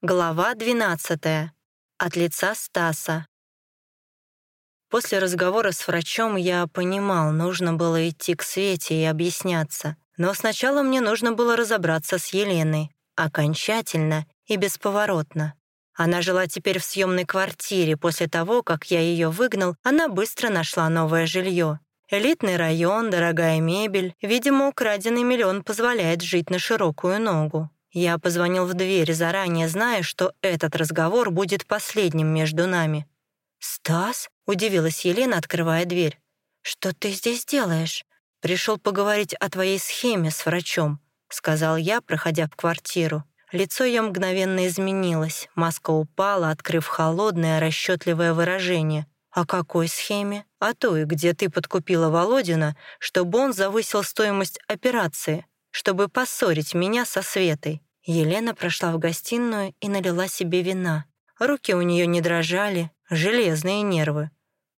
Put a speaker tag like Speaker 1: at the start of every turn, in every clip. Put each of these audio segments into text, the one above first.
Speaker 1: Глава 12. От лица Стаса. После разговора с врачом я понимал, нужно было идти к Свете и объясняться. Но сначала мне нужно было разобраться с Еленой. Окончательно и бесповоротно. Она жила теперь в съемной квартире. После того, как я ее выгнал, она быстро нашла новое жилье. Элитный район, дорогая мебель. Видимо, украденный миллион позволяет жить на широкую ногу. Я позвонил в дверь, заранее зная, что этот разговор будет последним между нами. «Стас?» — удивилась Елена, открывая дверь. «Что ты здесь делаешь?» «Пришел поговорить о твоей схеме с врачом», — сказал я, проходя в квартиру. Лицо ее мгновенно изменилось, маска упала, открыв холодное, расчетливое выражение. «О какой схеме?» «О той, где ты подкупила Володина, чтобы он завысил стоимость операции чтобы поссорить меня со Светой. Елена прошла в гостиную и налила себе вина. Руки у нее не дрожали, железные нервы.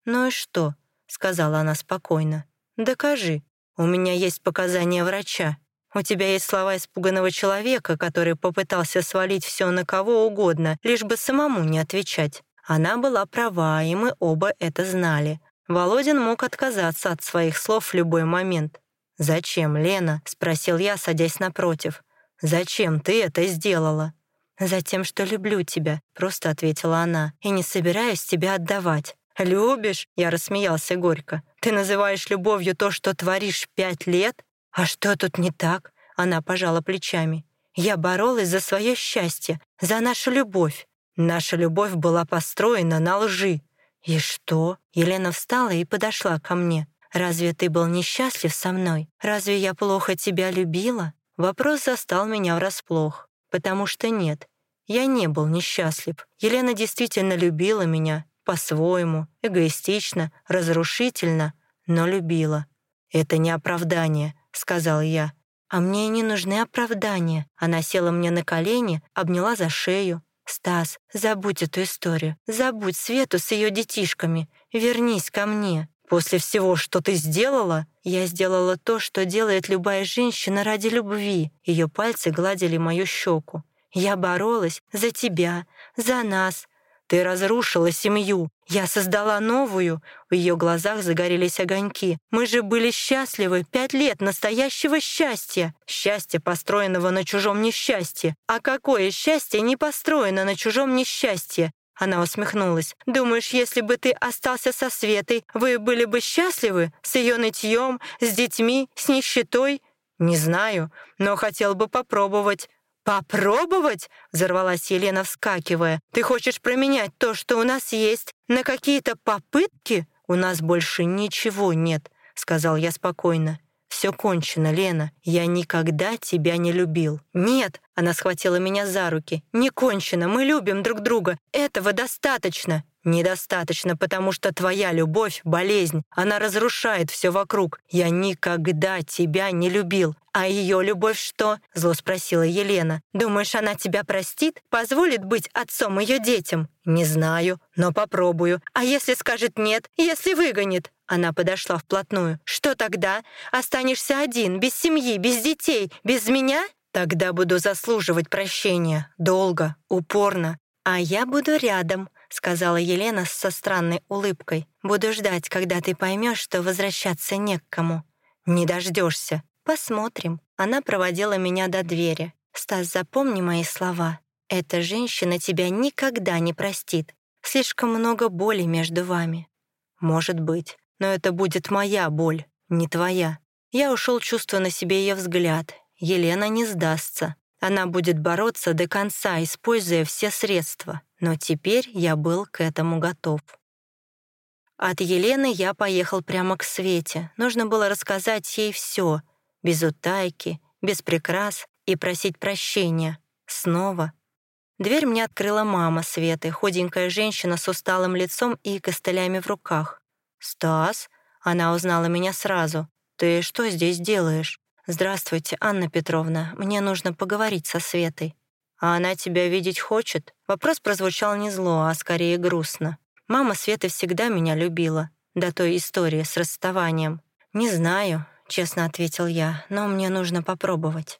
Speaker 1: «Ну и что?» — сказала она спокойно. «Докажи. У меня есть показания врача. У тебя есть слова испуганного человека, который попытался свалить все на кого угодно, лишь бы самому не отвечать. Она была права, и мы оба это знали. Володин мог отказаться от своих слов в любой момент. «Зачем, Лена?» — спросил я, садясь напротив. «Зачем ты это сделала?» «Затем, что люблю тебя», — просто ответила она, «и не собираюсь тебя отдавать». «Любишь?» — я рассмеялся горько. «Ты называешь любовью то, что творишь пять лет? А что тут не так?» Она пожала плечами. «Я боролась за свое счастье, за нашу любовь. Наша любовь была построена на лжи». «И что?» Елена встала и подошла ко мне. Разве ты был несчастлив со мной? Разве я плохо тебя любила?» Вопрос застал меня врасплох, потому что нет, я не был несчастлив. Елена действительно любила меня, по-своему, эгоистично, разрушительно, но любила. «Это не оправдание», — сказал я. «А мне не нужны оправдания». Она села мне на колени, обняла за шею. «Стас, забудь эту историю. Забудь Свету с ее детишками. Вернись ко мне». После всего, что ты сделала, я сделала то, что делает любая женщина ради любви. Ее пальцы гладили мою щеку. Я боролась за тебя, за нас. Ты разрушила семью. Я создала новую. В ее глазах загорелись огоньки. Мы же были счастливы пять лет настоящего счастья. Счастья, построенного на чужом несчастье. А какое счастье не построено на чужом несчастье? Она усмехнулась. «Думаешь, если бы ты остался со Светой, вы были бы счастливы? С ее нытьем, с детьми, с нищетой?» «Не знаю, но хотел бы попробовать». «Попробовать?» — взорвалась Елена, вскакивая. «Ты хочешь променять то, что у нас есть, на какие-то попытки?» «У нас больше ничего нет», — сказал я спокойно. Все кончено, Лена. Я никогда тебя не любил». «Нет», — она схватила меня за руки. «Не кончено, мы любим друг друга. Этого достаточно». «Недостаточно, потому что твоя любовь — болезнь. Она разрушает все вокруг. Я никогда тебя не любил. А ее любовь что?» — зло спросила Елена. «Думаешь, она тебя простит? Позволит быть отцом ее детям?» «Не знаю, но попробую. А если скажет нет? Если выгонит?» Она подошла вплотную. «Что тогда? Останешься один, без семьи, без детей, без меня? Тогда буду заслуживать прощения. Долго, упорно. А я буду рядом», — сказала Елена со странной улыбкой. «Буду ждать, когда ты поймешь, что возвращаться не к кому. Не дождешься. Посмотрим». Она проводила меня до двери. «Стас, запомни мои слова. Эта женщина тебя никогда не простит. Слишком много боли между вами». «Может быть но это будет моя боль, не твоя. Я ушел, чувствуя на себе ее взгляд. Елена не сдастся. Она будет бороться до конца, используя все средства. Но теперь я был к этому готов. От Елены я поехал прямо к Свете. Нужно было рассказать ей все, без утайки, без прикрас и просить прощения. Снова. Дверь мне открыла мама Светы, худенькая женщина с усталым лицом и костылями в руках. «Стас?» Она узнала меня сразу. «Ты что здесь делаешь?» «Здравствуйте, Анна Петровна. Мне нужно поговорить со Светой». «А она тебя видеть хочет?» Вопрос прозвучал не зло, а скорее грустно. Мама Светы всегда меня любила, до той истории с расставанием. «Не знаю», — честно ответил я, «но мне нужно попробовать».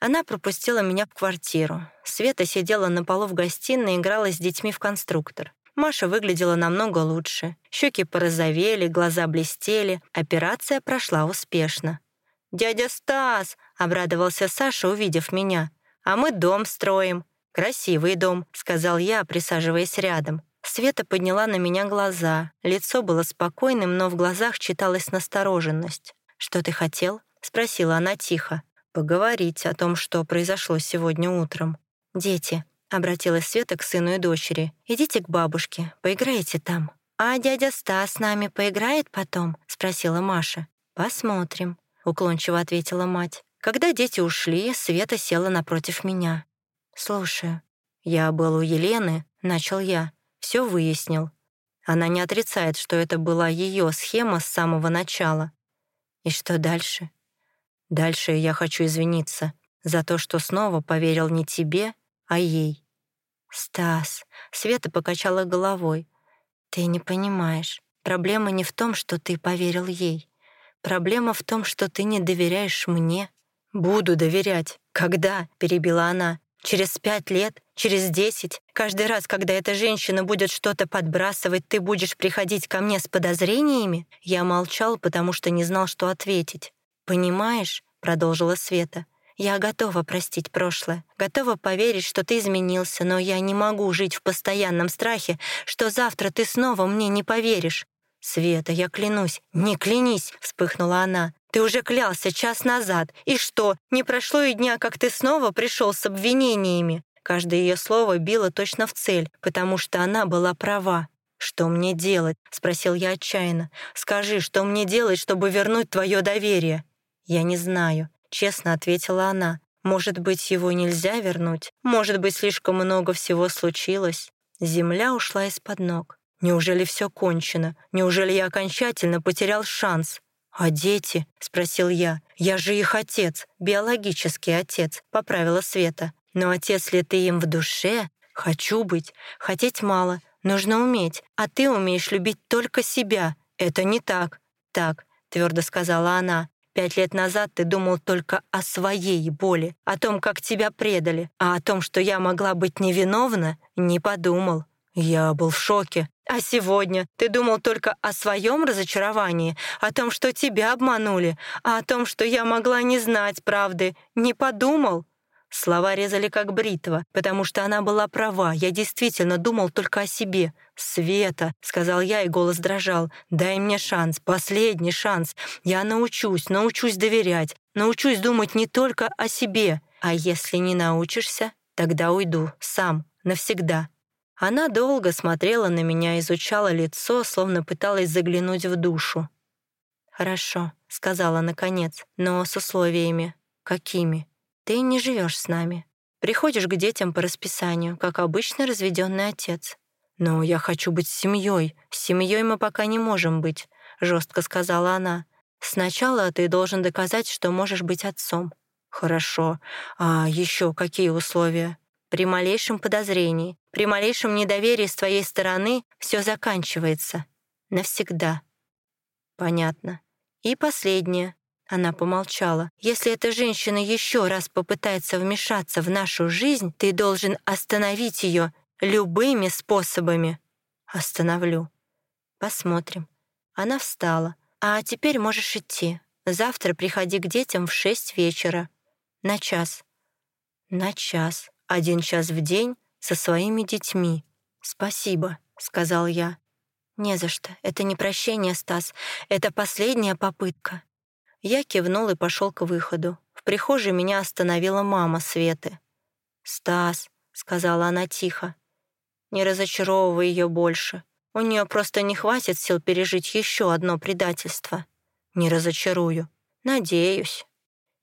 Speaker 1: Она пропустила меня в квартиру. Света сидела на полу в гостиной и играла с детьми в конструктор. Маша выглядела намного лучше. Щеки порозовели, глаза блестели. Операция прошла успешно. «Дядя Стас!» — обрадовался Саша, увидев меня. «А мы дом строим». «Красивый дом», — сказал я, присаживаясь рядом. Света подняла на меня глаза. Лицо было спокойным, но в глазах читалась настороженность. «Что ты хотел?» — спросила она тихо. «Поговорить о том, что произошло сегодня утром». «Дети», — обратилась Света к сыну и дочери, «идите к бабушке, поиграйте там». «А дядя Стас с нами поиграет потом?» — спросила Маша. «Посмотрим», — уклончиво ответила мать. Когда дети ушли, Света села напротив меня. «Слушаю. Я был у Елены», — начал я. Все выяснил. Она не отрицает, что это была ее схема с самого начала. И что дальше? Дальше я хочу извиниться за то, что снова поверил не тебе, а ей. Стас, Света покачала головой. Ты не понимаешь. Проблема не в том, что ты поверил ей. Проблема в том, что ты не доверяешь мне. Буду доверять. Когда? перебила она. Через пять лет, через десять, каждый раз, когда эта женщина будет что-то подбрасывать, ты будешь приходить ко мне с подозрениями? Я молчал, потому что не знал, что ответить. «Понимаешь», — продолжила Света, «я готова простить прошлое, готова поверить, что ты изменился, но я не могу жить в постоянном страхе, что завтра ты снова мне не поверишь. «Света, я клянусь». «Не клянись», — вспыхнула она. «Ты уже клялся час назад. И что, не прошло и дня, как ты снова пришел с обвинениями?» Каждое ее слово било точно в цель, потому что она была права. «Что мне делать?» — спросил я отчаянно. «Скажи, что мне делать, чтобы вернуть твое доверие?» «Я не знаю», — честно ответила она. «Может быть, его нельзя вернуть? Может быть, слишком много всего случилось?» Земля ушла из-под ног. Неужели все кончено? Неужели я окончательно потерял шанс? «А дети?» — спросил я. «Я же их отец, биологический отец», — поправила Света. «Но отец ли ты им в душе? Хочу быть. Хотеть мало. Нужно уметь. А ты умеешь любить только себя. Это не так». «Так», — твердо сказала она. «Пять лет назад ты думал только о своей боли, о том, как тебя предали, а о том, что я могла быть невиновна, не подумал». Я был в шоке. А сегодня ты думал только о своем разочаровании, о том, что тебя обманули, а о том, что я могла не знать правды, не подумал? Слова резали как бритва, потому что она была права. Я действительно думал только о себе. «Света», — сказал я, и голос дрожал, — «дай мне шанс, последний шанс. Я научусь, научусь доверять, научусь думать не только о себе. А если не научишься, тогда уйду, сам, навсегда». Она долго смотрела на меня, изучала лицо, словно пыталась заглянуть в душу. «Хорошо», — сказала наконец, — «но с условиями». «Какими?» «Ты не живешь с нами. Приходишь к детям по расписанию, как обычный разведенный отец». «Но я хочу быть семьей. С семьей мы пока не можем быть», — жестко сказала она. «Сначала ты должен доказать, что можешь быть отцом». «Хорошо. А еще какие условия?» При малейшем подозрении, при малейшем недоверии с твоей стороны все заканчивается. Навсегда. Понятно. И последнее. Она помолчала. «Если эта женщина еще раз попытается вмешаться в нашу жизнь, ты должен остановить ее любыми способами». «Остановлю. Посмотрим». Она встала. «А теперь можешь идти. Завтра приходи к детям в шесть вечера. На час». «На час один час в день со своими детьми. «Спасибо», — сказал я. «Не за что. Это не прощение, Стас. Это последняя попытка». Я кивнул и пошел к выходу. В прихожей меня остановила мама Светы. «Стас», — сказала она тихо, — «не разочаровывай ее больше. У нее просто не хватит сил пережить еще одно предательство. Не разочарую. Надеюсь».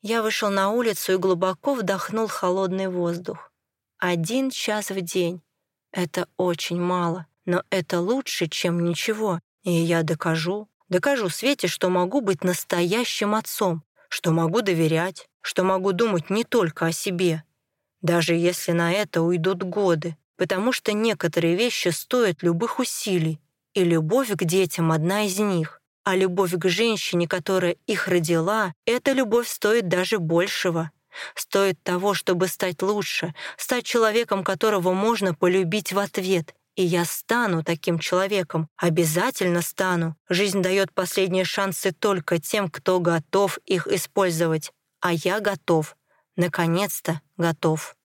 Speaker 1: Я вышел на улицу и глубоко вдохнул холодный воздух. Один час в день. Это очень мало, но это лучше, чем ничего. И я докажу, докажу Свете, что могу быть настоящим отцом, что могу доверять, что могу думать не только о себе. Даже если на это уйдут годы, потому что некоторые вещи стоят любых усилий, и любовь к детям одна из них. А любовь к женщине, которая их родила, эта любовь стоит даже большего — стоит того, чтобы стать лучше, стать человеком, которого можно полюбить в ответ. И я стану таким человеком, обязательно стану. Жизнь дает последние шансы только тем, кто готов их использовать. А я готов. Наконец-то готов.